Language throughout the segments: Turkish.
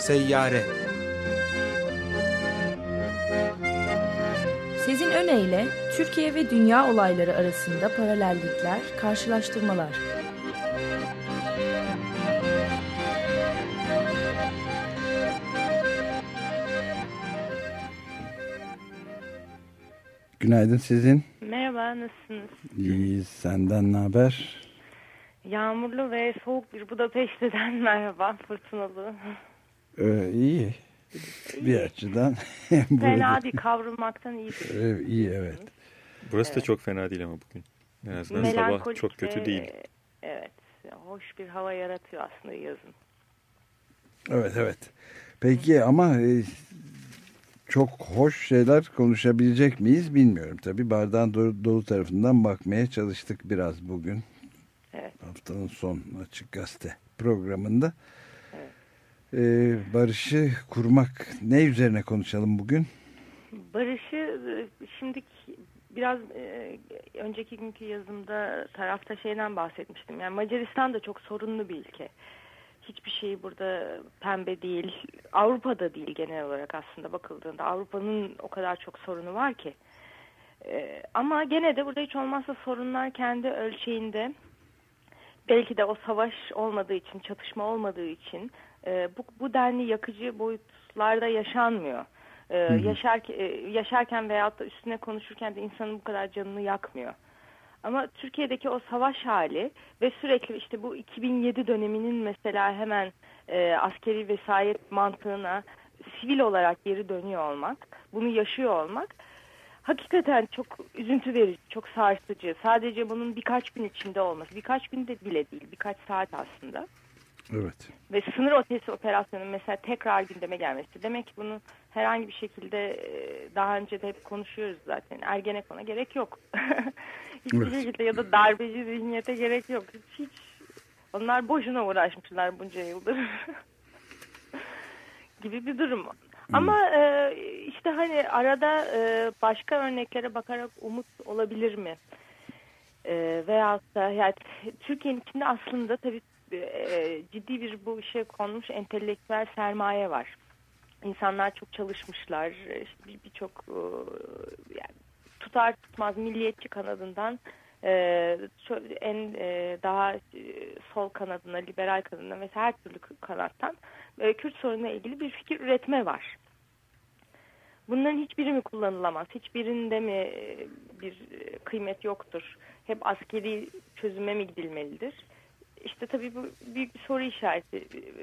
Seyyare Sezin Öne Türkiye ve dünya olayları arasında paralellikler, karşılaştırmalar. Günaydın sizin. Merhaba, nasılsınız? İyiyiz. Senden ne haber? Yağmurlu ve soğuk bir Budapeşte'den merhaba, fırtınalı. Ee, iyi. Bir açıdan. fena değil, kavrulmaktan iyi. Ee, iyi, evet. Burası evet. da çok fena değil ama bugün. En azından sabah çok kötü değil. Evet, hoş bir hava yaratıyor aslında yazın. Evet, evet. Peki ama e, çok hoş şeyler konuşabilecek miyiz bilmiyorum. Tabii bardağın dolu, dolu tarafından bakmaya çalıştık biraz bugün. Evet. Haftanın son Açık Gazete programında. Ee, barışı kurmak ne üzerine konuşalım bugün? Barışı şimdi biraz e, önceki günkü yazımda tarafta şeyden bahsetmiştim. Yani Macaristan da çok sorunlu bir ülke hiçbir şey burada pembe değil. Avrupa'da değil genel olarak aslında bakıldığında. Avrupa'nın o kadar çok sorunu var ki. Ee, ama gene de burada hiç olmazsa sorunlar kendi ölçeğinde. Belki de o savaş olmadığı için, çatışma olmadığı için e, bu, bu denli yakıcı boyutlarda yaşanmıyor. Ee, yaşar, e, yaşarken veyahut da üstüne konuşurken de insanın bu kadar canını yakmıyor. Ama Türkiye'deki o savaş hali ve sürekli işte bu 2007 döneminin mesela hemen e, askeri vesayet mantığına sivil olarak geri dönüyor olmak, bunu yaşıyor olmak hakikaten çok üzüntü verici, çok sarsıcı. Sadece bunun birkaç gün içinde olması, birkaç gün de bile değil, birkaç saat aslında. Evet. Ve sınır ötesi operasyonun mesela tekrar gündeme gelmesi. Demek ki bunu herhangi bir şekilde e, daha önce de hep konuşuyoruz zaten. Ergenekon'a gerek yok. Hiçbir evet. şekilde ya da darbeci zihniyete gerek yok. Hiç, onlar boşuna uğraşmışlar bunca yıldır. gibi bir durum. Hmm. Ama e, işte hani arada e, başka örneklere bakarak umut olabilir mi? E, veyahut da yani Türkiye'nin içinde aslında tabii e, ciddi bir bu işe konmuş entelektüel sermaye var. İnsanlar çok çalışmışlar. İşte Birçok bir e, yani tutar tutmaz milliyetçi kanadından e, en e, daha e, sol kanadına, liberal kanadına mesela her türlü kanattan e, Kürt sorununa ilgili bir fikir üretme var. Bunların hiçbiri mi kullanılamaz? Hiçbirinde mi e, bir kıymet yoktur? Hep askeri çözüme mi gidilmelidir? İşte tabii bu büyük bir soru işareti. E,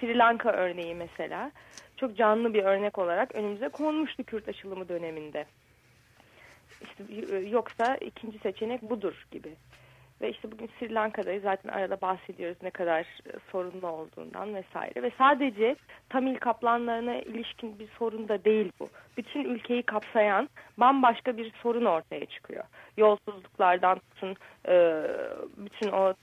Sri Lanka örneği mesela çok canlı bir örnek olarak önümüze konmuştu Kürt açılımı döneminde. İşte e, yoksa ikinci seçenek budur gibi. Ve işte bugün Sri Lanka'dayız zaten arada bahsediyoruz ne kadar e, sorunlu olduğundan vesaire. Ve sadece Tamil kaplanlarına ilişkin bir sorun da değil bu. Bütün ülkeyi kapsayan bambaşka bir sorun ortaya çıkıyor. Yolsuzluklardan tutun e, bütün o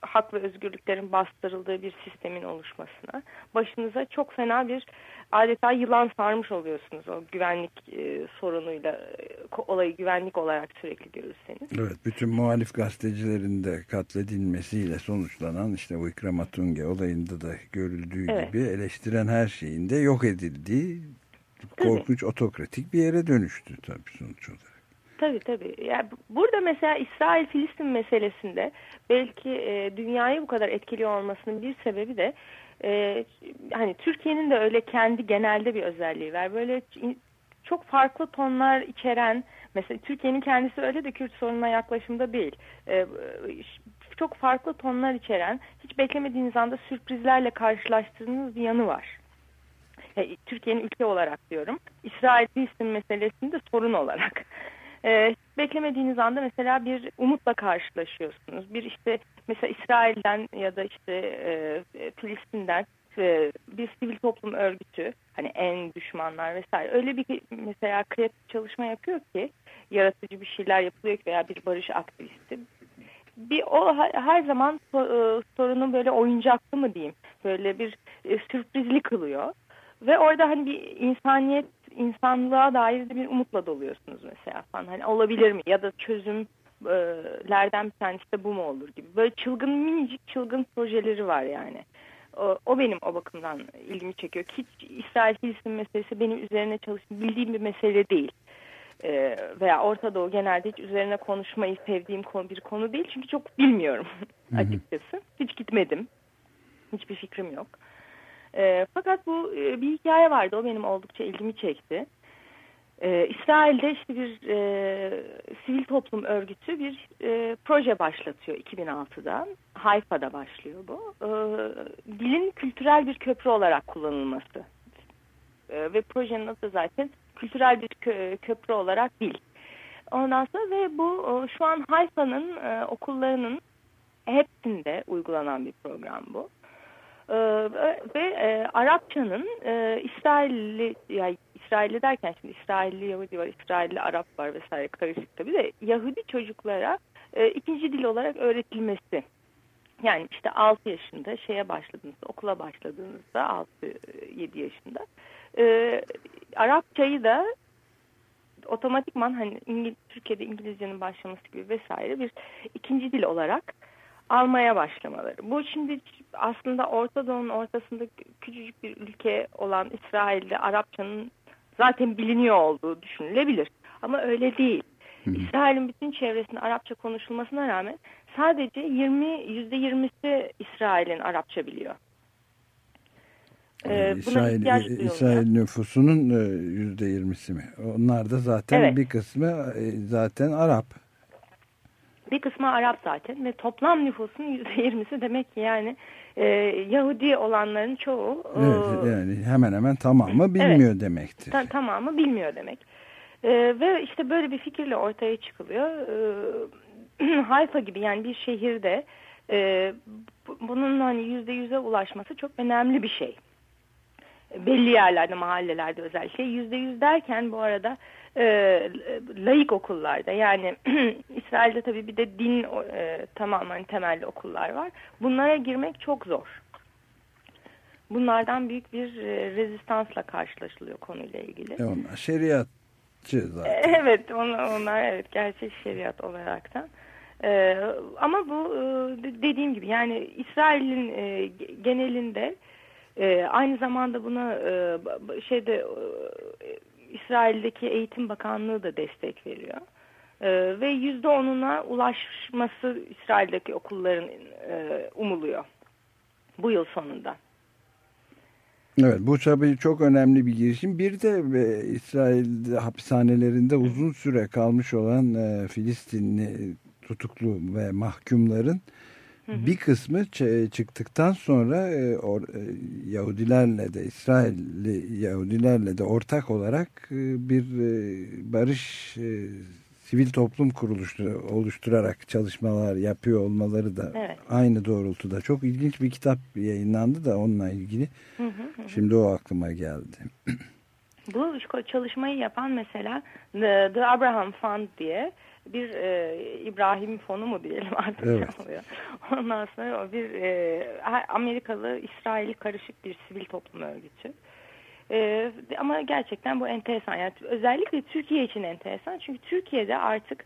hak ve özgürlüklerin bastırıldığı bir sistemin oluşmasına. Başınıza çok fena bir adeta yılan sarmış oluyorsunuz o güvenlik e, sorunuyla e, olayı güvenlik olarak sürekli görürseniz. Evet bütün muhalif gazetecilerin de katledilmesiyle sonuçlanan işte bu Ikramatunge olayında da görüldüğü evet. gibi eleştiren her şeyin de yok edildiği korkunç tabii. otokratik bir yere dönüştü tabii sonuç olarak. Tabii tabii. Yani burada mesela İsrail-Filistin meselesinde belki e, dünyayı bu kadar etkiliyor olmasının bir sebebi de e, hani Türkiye'nin de öyle kendi genelde bir özelliği var. Böyle çok farklı tonlar içeren mesela Türkiye'nin kendisi öyle de Kürt sorununa yaklaşımda değil. E, çok farklı tonlar içeren hiç beklemediğiniz anda sürprizlerle karşılaştığınız bir yanı var. Yani Türkiye'nin ülke olarak diyorum. İsrail-Filistin meselesinde sorun olarak. E, beklemediğiniz anda mesela bir umutla karşılaşıyorsunuz. Bir işte mesela İsrail'den ya da işte e, Filistin'den e, bir sivil toplum örgütü hani en düşmanlar vesaire öyle bir mesela kreatif çalışma yapıyor ki yaratıcı bir şeyler yapılıyor ki veya bir barış aktivisti bir o her zaman e, sorunun böyle oyuncaklı mı diyeyim böyle bir e, sürprizli kılıyor ve orada hani bir insaniyet insanlığa dair de bir umutla doluyorsunuz mesela falan. Hani olabilir mi? Ya da çözümlerden bir tanesi de bu mu olur gibi. Böyle çılgın minicik çılgın projeleri var yani. O, o benim o bakımdan ilgimi çekiyor. Hiç İsrail-Filistin meselesi benim üzerine çalıştığım bildiğim bir mesele değil. Ee, veya Orta Doğu genelde hiç üzerine konuşmayı sevdiğim konu, bir konu değil. Çünkü çok bilmiyorum açıkçası. Hiç gitmedim. Hiçbir fikrim yok. E, fakat bu e, bir hikaye vardı. O benim oldukça ilgimi çekti. E, İsrail'de işte bir e, sivil toplum örgütü bir e, proje başlatıyor 2006'da. Hayfa'da başlıyor bu. E, dilin kültürel bir köprü olarak kullanılması. E, ve projenin adı zaten kültürel bir kö köprü olarak dil. Ondan sonra ve bu şu an Hayfa'nın e, okullarının hepsinde uygulanan bir program bu. Ee, ve e, Arapçanın e, İsrailli yani İsrailli derken şimdi İsrailli Yahudi var, İsrailli Arap var vesaire karışık tabii de Yahudi çocuklara e, ikinci dil olarak öğretilmesi. Yani işte 6 yaşında şeye başladığınızda, okula başladığınızda 6-7 yaşında e, Arapçayı da otomatikman hani İngiliz, Türkiye'de İngilizcenin başlaması gibi vesaire bir ikinci dil olarak almaya başlamaları. Bu şimdi aslında Orta Doğu'nun ortasında küçücük bir ülke olan İsrail'de Arapçanın zaten biliniyor olduğu düşünülebilir. Ama öyle değil. İsrail'in bütün çevresinde Arapça konuşulmasına rağmen sadece 20 yüzde 20'si İsrail'in Arapça biliyor. Ee, İsrail, İsrail nüfusunun e, yüzde yirmisi mi? Onlar da zaten evet. bir kısmı e, zaten Arap. Bir kısmı Arap zaten ve toplam nüfusun yüzde yirmisi demek ki yani e, Yahudi olanların çoğu. Evet, e, yani hemen hemen tamamı bilmiyor evet, demektir. Ta tamamı bilmiyor demek. E, ve işte böyle bir fikirle ortaya çıkılıyor. E, Hayfa gibi yani bir şehirde e, bunun hani yüzde yüze ulaşması çok önemli bir şey. Belli yerlerde, mahallelerde özellikle yüzde yüz derken bu arada e, laik okullarda yani İsrail'de tabii bir de din e, tamamen temelli okullar var. Bunlara girmek çok zor. Bunlardan büyük bir e, rezistansla karşılaşılıyor konuyla ilgili. E onlar şeriatçı zaten. E, evet onlar, onlar evet gerçek şeriat olaraktan. Ee, ama bu e, dediğim gibi yani İsrail'in e, genelinde e, aynı zamanda buna e, şeyde e, İsrail'deki Eğitim Bakanlığı da destek veriyor. E, ve yüzde onuna ulaşması İsrail'deki okulların e, umuluyor bu yıl sonunda. Evet bu tabii çok önemli bir girişim. Bir de e, İsrail hapishanelerinde uzun süre kalmış olan e, Filistinli tutuklu ve mahkumların bir kısmı çıktıktan sonra e, or, e, Yahudilerle de İsrailli Yahudilerle de ortak olarak e, bir e, barış e, sivil toplum kuruluşu oluşturarak çalışmalar yapıyor olmaları da evet. aynı doğrultuda. Çok ilginç bir kitap yayınlandı da onunla ilgili. Hı hı hı. Şimdi o aklıma geldi. Bu çalışmayı yapan mesela The Abraham Fund diye bir e, İbrahim fonu mu diyelim artık evet. oluyor. Ondan sonra o bir e, Amerikalı İsrail karışık bir sivil toplum örgütü. E, ama gerçekten bu enteresan. Yani özellikle Türkiye için enteresan. Çünkü Türkiye'de artık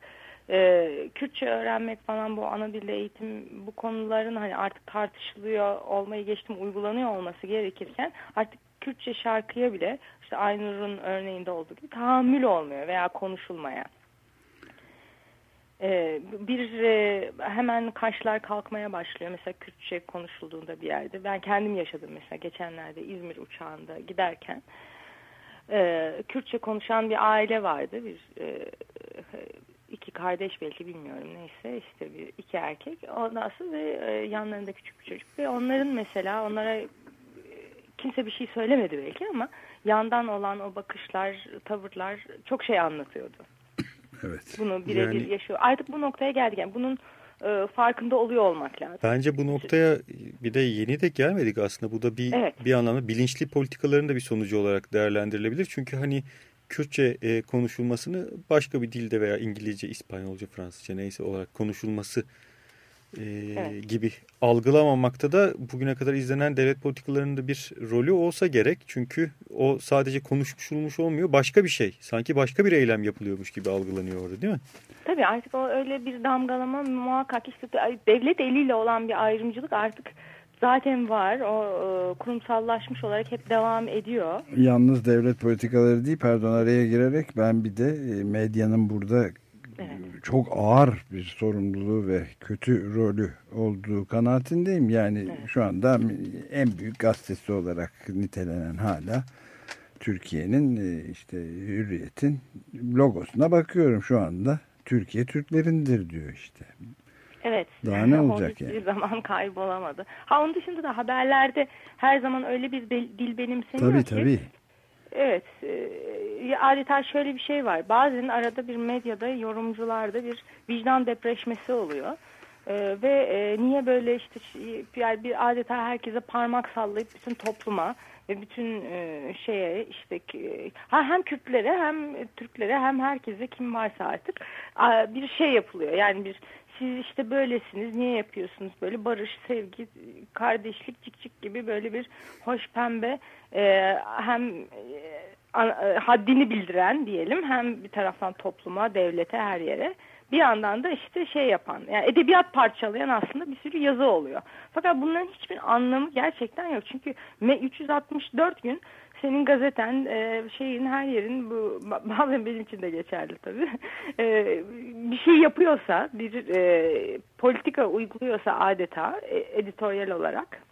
e, Kürtçe öğrenmek falan bu ana dilde eğitim bu konuların hani artık tartışılıyor olmayı geçtim uygulanıyor olması gerekirken artık Kürtçe şarkıya bile işte Aynur'un örneğinde olduğu gibi tahammül olmuyor veya konuşulmaya. Ee, bir e, hemen kaşlar kalkmaya başlıyor. Mesela Kürtçe konuşulduğunda bir yerde. Ben kendim yaşadım mesela geçenlerde İzmir uçağında giderken. E, Kürtçe konuşan bir aile vardı. Bir e, iki kardeş belki bilmiyorum neyse işte bir iki erkek. Ondan sonra ve yanlarında küçük bir çocuk ve onların mesela onlara e, kimse bir şey söylemedi belki ama yandan olan o bakışlar, tavırlar çok şey anlatıyordu. Evet. Bunu birebir yani, yaşıyor. Artık bu noktaya geldik. Yani bunun e, farkında oluyor olmak lazım. Bence bu noktaya bir de yeni de gelmedik aslında. Bu da bir evet. bir anlamda bilinçli politikaların da bir sonucu olarak değerlendirilebilir. Çünkü hani Kürtçe e, konuşulmasını başka bir dilde veya İngilizce, İspanyolca, Fransızca neyse olarak konuşulması e, evet. gibi algılamamakta da bugüne kadar izlenen devlet politikalarında bir rolü olsa gerek. Çünkü o sadece konuşulmuş olmuyor başka bir şey. Sanki başka bir eylem yapılıyormuş gibi algılanıyor orada değil mi? Tabii artık o öyle bir damgalama muhakkak işte devlet eliyle olan bir ayrımcılık artık zaten var. O e, kurumsallaşmış olarak hep devam ediyor. Yalnız devlet politikaları değil pardon araya girerek ben bir de e, medyanın burada. Çok ağır bir sorumluluğu ve kötü rolü olduğu kanaatindeyim. Yani evet. şu anda en büyük gazetesi olarak nitelenen hala Türkiye'nin e, işte hürriyetin logosuna bakıyorum şu anda. Türkiye Türklerindir diyor işte. Evet. Daha ne olacak yani? Hiçbir zaman kaybolamadı. Ha onun dışında da haberlerde her zaman öyle bir dil benimseniyor tabii, ki. Tabii Evet. E, adeta şöyle bir şey var. Bazen arada bir medyada, yorumcularda bir vicdan depreşmesi oluyor. E, ve e, niye böyle işte yani bir adeta herkese parmak sallayıp bütün topluma ve bütün e, şeye işte ha, hem Kürtlere hem Türklere hem herkese kim varsa artık bir şey yapılıyor. Yani bir siz işte böylesiniz niye yapıyorsunuz böyle barış, sevgi, kardeşlik, cik cik gibi böyle bir hoş pembe e, hem e, haddini bildiren diyelim hem bir taraftan topluma, devlete, her yere bir yandan da işte şey yapan yani edebiyat parçalayan aslında bir sürü yazı oluyor. Fakat bunların hiçbir anlamı gerçekten yok. Çünkü 364 gün senin gazeten e, şeyin her yerin bu bazen benim için de geçerli tabii. E, bir şey yapıyorsa bir e, politika uyguluyorsa adeta e, editoryal olarak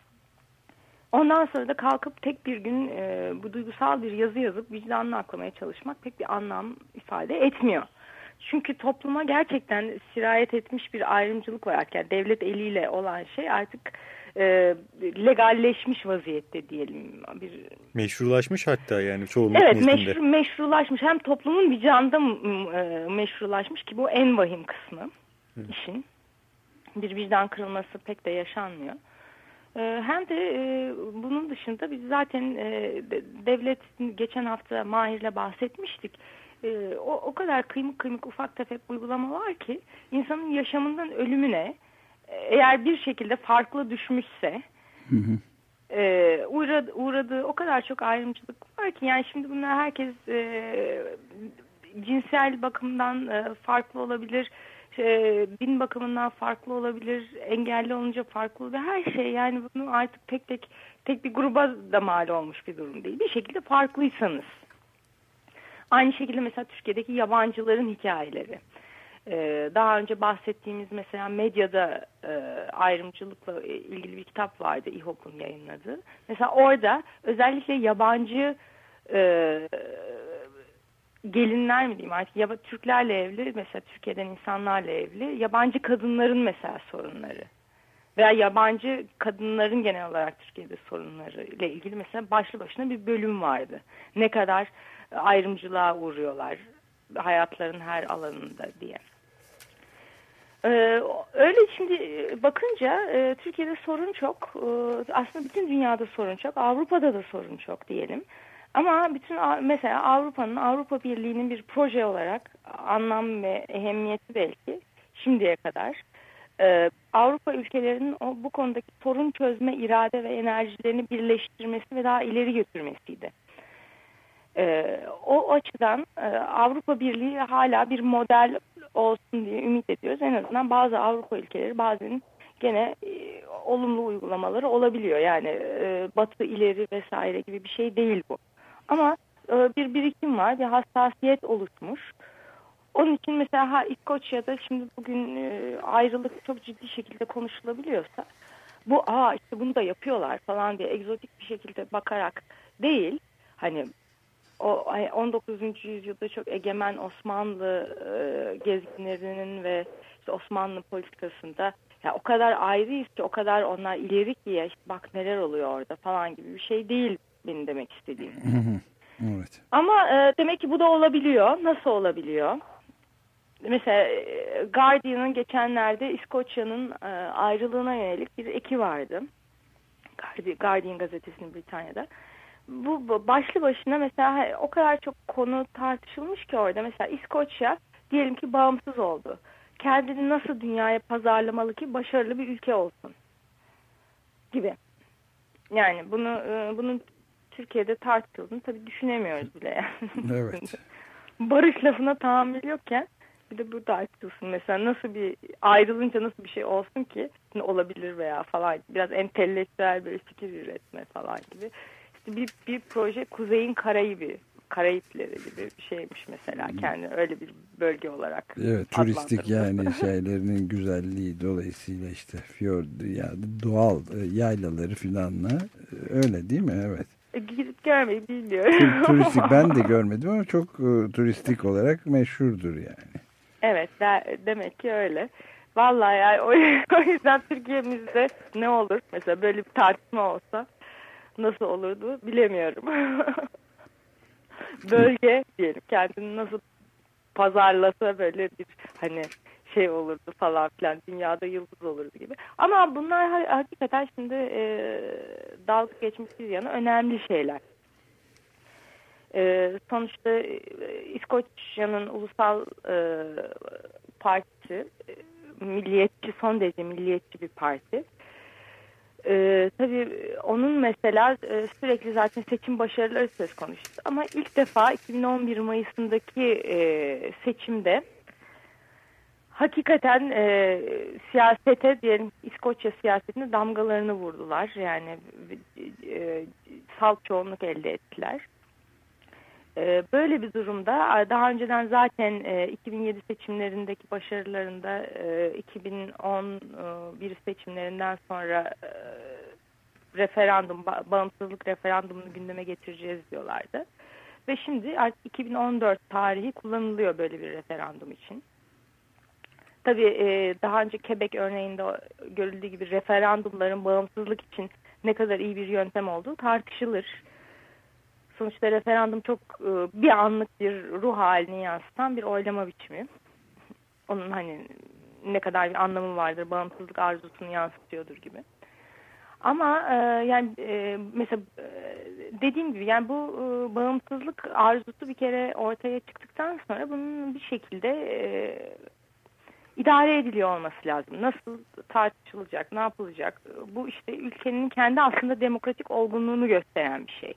Ondan sonra da kalkıp tek bir gün e, bu duygusal bir yazı yazıp vicdanını aklamaya çalışmak pek bir anlam ifade etmiyor. Çünkü topluma gerçekten sirayet etmiş bir ayrımcılık var. Yani devlet eliyle olan şey artık e, legalleşmiş vaziyette diyelim. Bir Meşrulaşmış hatta yani çoğunluk Evet meşru, meşrulaşmış. Hem toplumun vicdanında e, meşrulaşmış ki bu en vahim kısmı evet. işin. Bir vicdan kırılması pek de yaşanmıyor. E, hem de e, bunun dışında biz zaten e, devlet geçen hafta Mahir'le bahsetmiştik o, o kadar kıymık kıymık ufak tefek uygulama var ki insanın yaşamından ölümüne eğer bir şekilde farklı düşmüşse hı hı. E, uğradı, uğradığı o kadar çok ayrımcılık var ki yani şimdi bunlar herkes e, cinsel bakımdan e, farklı olabilir e, din bakımından farklı olabilir engelli olunca farklı olabilir her şey yani bunu artık tek tek tek bir gruba da mal olmuş bir durum değil bir şekilde farklıysanız Aynı şekilde mesela Türkiye'deki yabancıların hikayeleri. Ee, daha önce bahsettiğimiz mesela medyada e, ayrımcılıkla ilgili bir kitap vardı İHOK'un yayınladığı. Mesela orada özellikle yabancı e, gelinler mi diyeyim artık Türklerle evli mesela Türkiye'den insanlarla evli yabancı kadınların mesela sorunları veya yabancı kadınların genel olarak Türkiye'de sorunları ile ilgili mesela başlı başına bir bölüm vardı. Ne kadar ayrımcılığa uğruyorlar hayatların her alanında diye. Ee, öyle şimdi bakınca e, Türkiye'de sorun çok. Ee, aslında bütün dünyada sorun çok. Avrupa'da da sorun çok diyelim. Ama bütün mesela Avrupa'nın Avrupa Birliği'nin bir proje olarak anlam ve ehemmiyeti belki şimdiye kadar e, Avrupa ülkelerinin bu konudaki sorun çözme irade ve enerjilerini birleştirmesi ve daha ileri götürmesiydi. E, o açıdan e, Avrupa Birliği hala bir model olsun diye ümit ediyoruz. En azından bazı Avrupa ülkeleri bazen gene e, olumlu uygulamaları olabiliyor. Yani e, batı ileri vesaire gibi bir şey değil bu. Ama e, bir birikim var, bir hassasiyet oluşmuş. Onun için mesela ha, İskoçya'da şimdi bugün e, ayrılık çok ciddi şekilde konuşulabiliyorsa bu aa işte bunu da yapıyorlar falan diye egzotik bir şekilde bakarak değil. Hani o 19. yüzyılda çok egemen Osmanlı e, gezginlerinin ve işte Osmanlı politikasında ya o kadar ayrıyız ki o kadar onlar ileri ki ya işte bak neler oluyor orada falan gibi bir şey değil benim demek istediğim. evet. Ama e, demek ki bu da olabiliyor. Nasıl olabiliyor? Mesela e, Guardian'ın geçenlerde İskoçya'nın e, ayrılığına yönelik bir eki vardı. Guardian gazetesinin Britanya'da bu başlı başına mesela o kadar çok konu tartışılmış ki orada mesela İskoçya diyelim ki bağımsız oldu. Kendini nasıl dünyaya pazarlamalı ki başarılı bir ülke olsun gibi. Yani bunu e, bunun Türkiye'de tartışıldığını tabii düşünemiyoruz bile yani. Evet. Barış lafına tahammül yokken Bir de bu tartışılsın. Mesela nasıl bir ayrılınca nasıl bir şey olsun ki olabilir veya falan. Biraz entelektüel bir fikir üretme falan gibi. Bir, bir proje Kuzey'in Karayip'i Karayipleri gibi bir şeymiş mesela kendi öyle bir bölge olarak. Evet turistik yani şeylerinin güzelliği dolayısıyla işte fjord yani doğal e, yaylaları filanla e, öyle değil mi? Evet. E, gidip görmeyi bilmiyorum. Turistik ben de görmedim ama çok turistik olarak meşhurdur yani. Evet de, demek ki öyle. Vallahi yani o, o yüzden Türkiye'mizde ne olur mesela böyle bir tartışma olsa nasıl olurdu bilemiyorum. Bölge diyelim kendini nasıl pazarlasa böyle bir hani şey olurdu falan filan dünyada yıldız olurdu gibi. Ama bunlar hakikaten şimdi e, dalga geçmişiz yana önemli şeyler. E, sonuçta e, İskoçya'nın ulusal e, partisi e, milliyetçi son derece milliyetçi bir parti. Ee, tabii onun mesela e, sürekli zaten seçim başarıları söz konusu. Ama ilk defa 2011 Mayıs'ındaki e, seçimde hakikaten e, siyasete diyelim İskoçya siyasetine damgalarını vurdular. Yani e, salt çoğunluk elde ettiler. E, böyle bir durumda daha önceden zaten e, 2007 seçimlerindeki başarılarında e, 2011 seçimlerinden sonra e, referandum, bağımsızlık referandumunu gündeme getireceğiz diyorlardı. Ve şimdi artık 2014 tarihi kullanılıyor böyle bir referandum için. Tabii e, daha önce Quebec örneğinde görüldüğü gibi referandumların bağımsızlık için ne kadar iyi bir yöntem olduğu tartışılır. Sonuçta referandum çok e, bir anlık bir ruh halini yansıtan bir oylama biçimi. Onun hani ne kadar bir anlamı vardır, bağımsızlık arzusunu yansıtıyordur gibi. Ama e, yani e, mesela dediğim gibi yani bu bağımsızlık arzusu bir kere ortaya çıktıktan sonra bunun bir şekilde idare ediliyor olması lazım. Nasıl tartışılacak, ne yapılacak? Bu işte ülkenin kendi aslında demokratik olgunluğunu gösteren bir şey.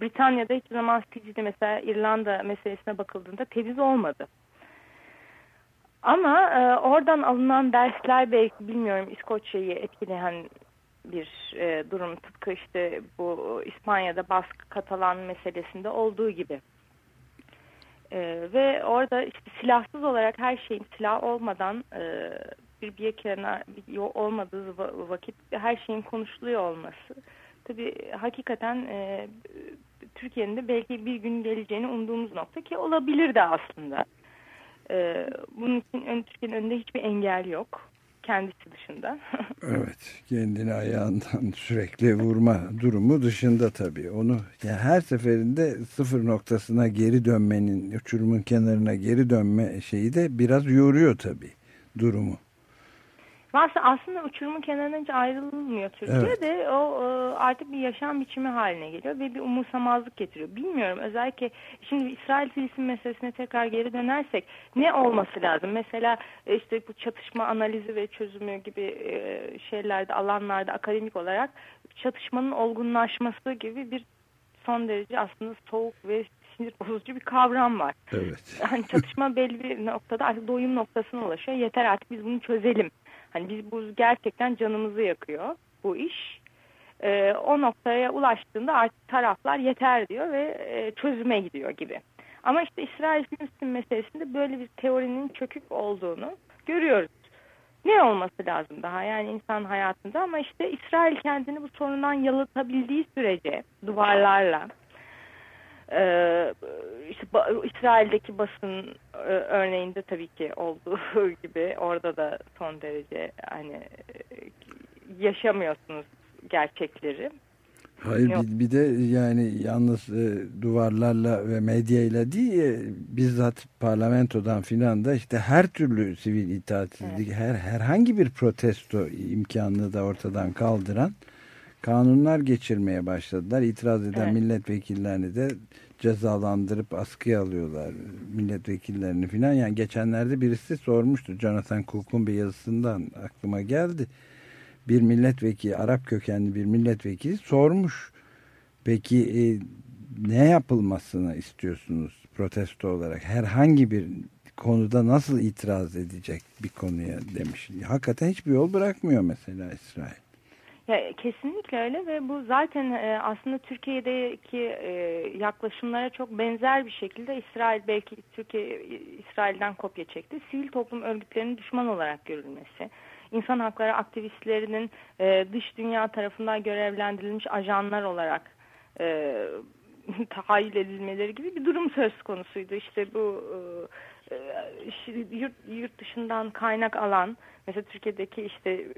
Britanya'da hiçbir zaman Sicil'de mesela İrlanda meselesine bakıldığında temiz olmadı. Ama e, oradan alınan dersler belki bilmiyorum İskoçya'yı etkileyen bir e, durum tıpkı işte bu İspanya'da baskı Katalan meselesinde olduğu gibi. E, ve orada işte silahsız olarak her şeyin silah olmadan e, bir bir kenar bir olmadığı vakit her şeyin konuşuluyor olması tabii hakikaten e, Türkiye'nin de belki bir gün geleceğini umduğumuz nokta ki olabilir de aslında. E, bunun için Türkiye'nin önünde hiçbir engel yok kendisi dışında. evet, kendini ayağından sürekli vurma durumu dışında tabii. Onu yani her seferinde sıfır noktasına geri dönmenin, uçurumun kenarına geri dönme şeyi de biraz yoruyor tabii durumu. Aslında, aslında uçurumun kenarına ayrılmıyor Türkiye'de. Evet. O e, artık bir yaşam biçimi haline geliyor ve bir umursamazlık getiriyor. Bilmiyorum özellikle şimdi İsrail-Filistin meselesine tekrar geri dönersek ne olması lazım? Mesela e, işte bu çatışma analizi ve çözümü gibi e, şeylerde alanlarda akademik olarak çatışmanın olgunlaşması gibi bir son derece aslında soğuk ve sinir bozucu bir kavram var. Evet. Hani çatışma belli bir noktada artık doyum noktasına ulaşıyor. Yeter artık biz bunu çözelim Hani biz bu gerçekten canımızı yakıyor bu iş. E, o noktaya ulaştığında artık taraflar yeter diyor ve e, çözüme gidiyor gibi. Ama işte İsrail-Filistin meselesinde böyle bir teorinin çökük olduğunu görüyoruz. Ne olması lazım daha yani insan hayatında ama işte İsrail kendini bu sorundan yalıtabildiği sürece duvarlarla ee, işte İsrail'deki basın e, örneğinde tabii ki olduğu gibi orada da son derece hani yaşamıyorsunuz gerçekleri. Hayır bir, bir de yani yalnız e, duvarlarla ve medyayla değil e, bizzat parlamentodan filan da işte her türlü sivil itaatsizlik evet. her herhangi bir protesto imkanını da ortadan kaldıran kanunlar geçirmeye başladılar. İtiraz eden evet. milletvekillerini de cezalandırıp askıya alıyorlar milletvekillerini filan. Yani geçenlerde birisi sormuştu. Jonathan Cook'un bir yazısından aklıma geldi. Bir milletvekili, Arap kökenli bir milletvekili sormuş. Peki e, ne yapılmasını istiyorsunuz protesto olarak? Herhangi bir konuda nasıl itiraz edecek bir konuya demiş. Hakikaten hiçbir yol bırakmıyor mesela İsrail. Ya, kesinlikle öyle ve bu zaten e, aslında Türkiye'deki e, yaklaşımlara çok benzer bir şekilde İsrail belki Türkiye İsrail'den kopya çekti. Sivil toplum örgütlerinin düşman olarak görülmesi, insan hakları aktivistlerinin e, dış dünya tarafından görevlendirilmiş ajanlar olarak e, tahayyül edilmeleri gibi bir durum söz konusuydu. İşte bu e, e yurt, yurt dışından kaynak alan mesela Türkiye'deki işte e,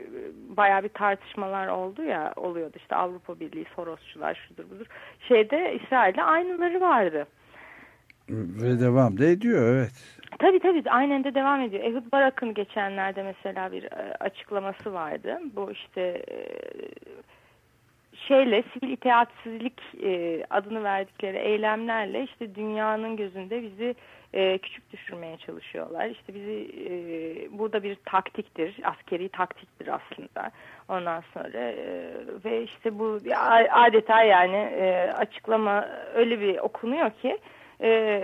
bayağı bir tartışmalar oldu ya oluyordu işte Avrupa Birliği Sorosçular şudur budur şeyde İsrail'de aynıları vardı. Ve devam da ediyor evet. Tabii tabii aynen de devam ediyor. Ehud Barak'ın geçenlerde mesela bir açıklaması vardı. Bu işte şeyle sivil itaatsizlik e, adını verdikleri eylemlerle işte dünyanın gözünde bizi e, küçük düşürmeye çalışıyorlar. İşte bizi e, burada bir taktiktir, askeri taktiktir aslında. Ondan sonra e, ve işte bu adeta yani e, açıklama öyle bir okunuyor ki e,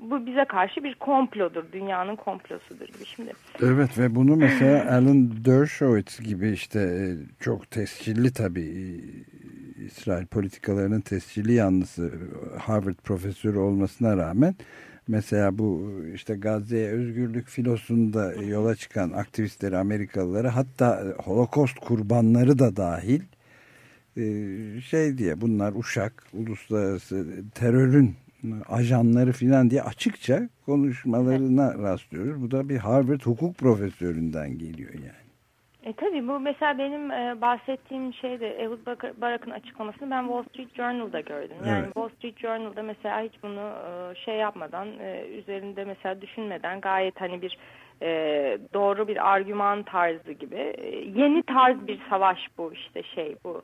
bu bize karşı bir komplodur, dünyanın komplosudur gibi şimdi. Evet ve bunu mesela Alan Dershowitz gibi işte e, çok tescilli tabii e, İsrail politikalarının tescilli yanlısı Harvard profesörü olmasına rağmen mesela bu işte Gazze'ye özgürlük filosunda yola çıkan aktivistleri Amerikalıları hatta Holocaust kurbanları da dahil şey diye bunlar uşak uluslararası terörün ajanları filan diye açıkça konuşmalarına evet. rastlıyoruz. Bu da bir Harvard hukuk profesöründen geliyor yani. E tabii bu mesela benim e, bahsettiğim şey de Ehud Barak'ın açıklamasını ben Wall Street Journal'da gördüm. Yani evet. Wall Street Journal'da mesela hiç bunu e, şey yapmadan e, üzerinde mesela düşünmeden gayet hani bir e, doğru bir argüman tarzı gibi e, yeni tarz bir savaş bu işte şey bu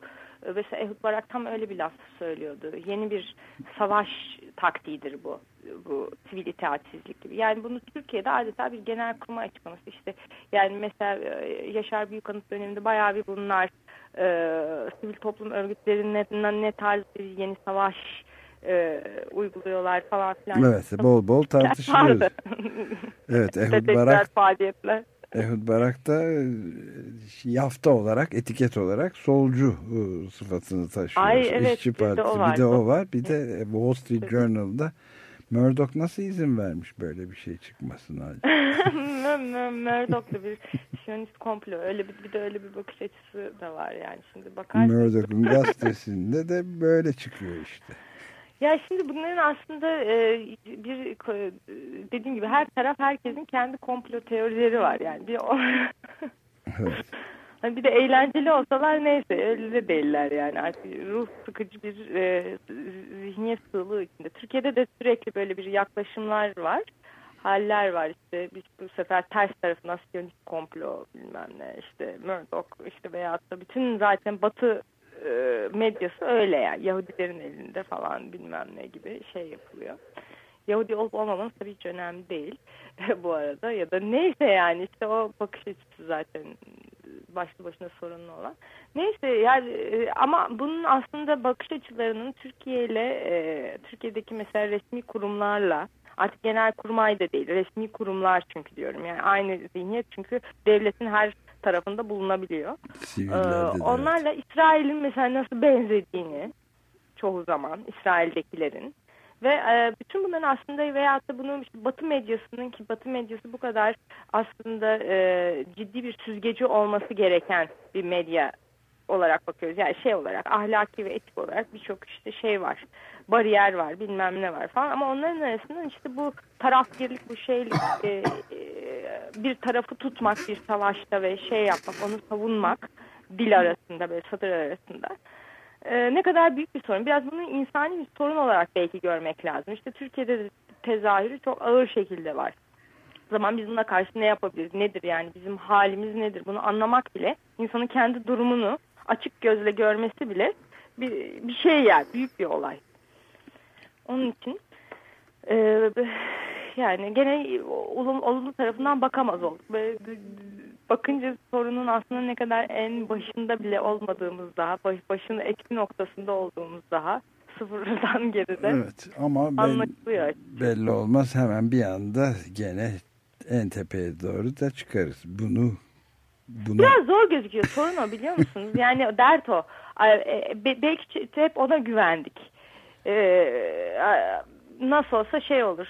Mesela Ehud Barak tam öyle bir laf söylüyordu. Yeni bir savaş taktiğidir bu. Bu sivil itaatsizlik gibi. Yani bunu Türkiye'de adeta bir genel kurma açıklaması. İşte yani mesela e, Yaşar Büyükanıt döneminde bayağı bir bunlar e, sivil toplum örgütlerinin ne tarz bir yeni savaş e, uyguluyorlar falan filan. Evet bol bol tartışılıyor. evet Ehud Barak faaliyetler. Ehud Barak da e, yafta olarak, etiket olarak solcu e, sıfatını taşıyor. Ay evet İşçi Partisi. Bir de var. Bir de, o var. Bir de Wall Street Journal'da Murdoch nasıl izin vermiş böyle bir şey çıkmasına? Murdoch da bir siyonist komplo. Öyle bir, bir de öyle bir bakış açısı da var yani. Şimdi bakar Murdoch'un gazetesinde de böyle çıkıyor işte. Ya şimdi bunların aslında e, bir dediğim gibi her taraf herkesin kendi komplo teorileri var yani. Bir o hani bir de eğlenceli olsalar neyse öyle de değiller yani artık ruh sıkıcı bir e, zihniyet sığlığı içinde. Türkiye'de de sürekli böyle bir yaklaşımlar var haller var işte biz bu sefer ters tarafı nasyonist komplo bilmem ne işte Murdoch işte veyahut da bütün zaten batı e, medyası öyle yani. Yahudilerin elinde falan bilmem ne gibi şey yapılıyor. Yahudi olup olmamanız tabii hiç önemli değil bu arada. Ya da neyse yani işte o bakış açısı zaten başlı başına sorunlu olan. Neyse yani e, ama bunun aslında bakış açılarının Türkiye ile e, Türkiye'deki mesela resmi kurumlarla artık genel kurmay da değil resmi kurumlar çünkü diyorum yani aynı zihniyet çünkü devletin her tarafında bulunabiliyor. Ee, onlarla evet. İsrail'in mesela nasıl benzediğini çoğu zaman İsrail'dekilerin ve e, bütün bunların aslında veyahut da bunu işte Batı medyasının ki Batı medyası bu kadar aslında e, ciddi bir süzgeci olması gereken bir medya olarak bakıyoruz. Yani şey olarak ahlaki ve etik olarak birçok işte şey var. Bariyer var bilmem ne var falan ama onların arasında işte bu tarafgirlik bu şeylik e, e, bir tarafı tutmak bir savaşta ve şey yapmak onu savunmak dil arasında böyle satır arasında e, ne kadar büyük bir sorun. Biraz bunu insani bir sorun olarak belki görmek lazım. İşte Türkiye'de de tezahürü çok ağır şekilde var. O zaman biz buna karşı ne yapabiliriz? Nedir yani bizim halimiz nedir? Bunu anlamak bile insanın kendi durumunu açık gözle görmesi bile bir, bir şey yani büyük bir olay. Onun için e, yani gene olumlu tarafından bakamaz olduk. Bakınca sorunun aslında ne kadar en başında bile olmadığımız daha, başın eksi noktasında olduğumuz daha sıfırdan geride. Evet ama belli, belli olmaz hemen bir anda gene en tepeye doğru da çıkarız. Bunu bunu... Biraz zor gözüküyor sorun o biliyor musunuz? Yani dert o. E, belki hep ona güvendik. Ee, nasıl olsa şey olur,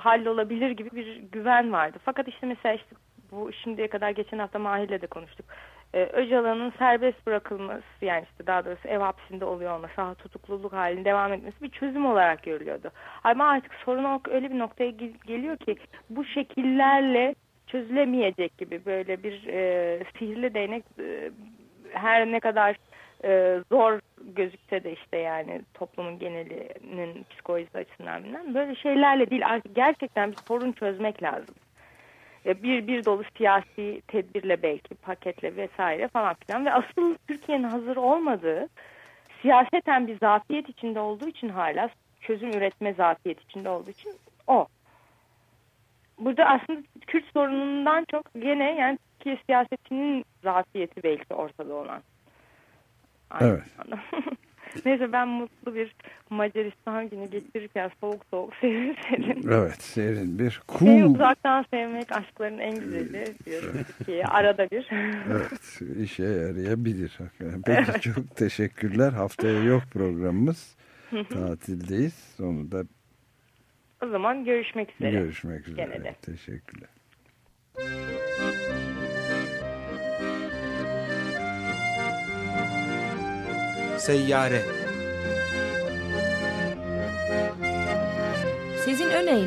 hallolabilir gibi bir güven vardı. Fakat işte mesela işte bu şimdiye kadar geçen hafta Mahir'le de konuştuk. Ee, Öcalan'ın serbest bırakılması yani işte daha doğrusu ev hapsinde oluyor olması, tutukluluk halinde devam etmesi bir çözüm olarak görülüyordu. Ama artık sorun öyle bir noktaya geliyor ki bu şekillerle çözülemeyecek gibi böyle bir e, sihirli değnek e, her ne kadar e, zor gözükse de işte yani toplumun genelinin psikolojisi açısından bilmem böyle şeylerle değil artık gerçekten bir sorun çözmek lazım. E, bir bir dolu siyasi tedbirle belki paketle vesaire falan filan ve asıl Türkiye'nin hazır olmadığı siyaseten bir zafiyet içinde olduğu için hala çözüm üretme zafiyet içinde olduğu için o. Burada aslında Kürt sorunundan çok gene yani Türkiye siyasetinin zafiyeti belki ortada olan. Evet. Neyse ben mutlu bir Macaristan günü geçirirken soğuk soğuk serin serin. Evet serin bir cool. Seni uzaktan sevmek aşkların en güzeli diyorum ki arada bir. evet işe yarayabilir. Peki çok teşekkürler. Haftaya yok programımız. Tatildeyiz. Onu da o zaman görüşmek üzere. Görüşmek üzere. Gene de. Teşekkürler. Seyyare Sezin Öne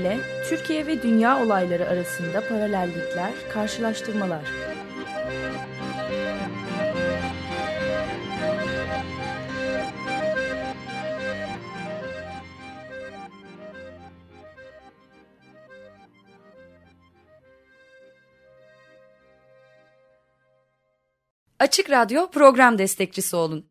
Türkiye ve dünya olayları arasında paralellikler, karşılaştırmalar. Açık Radyo program destekçisi olun.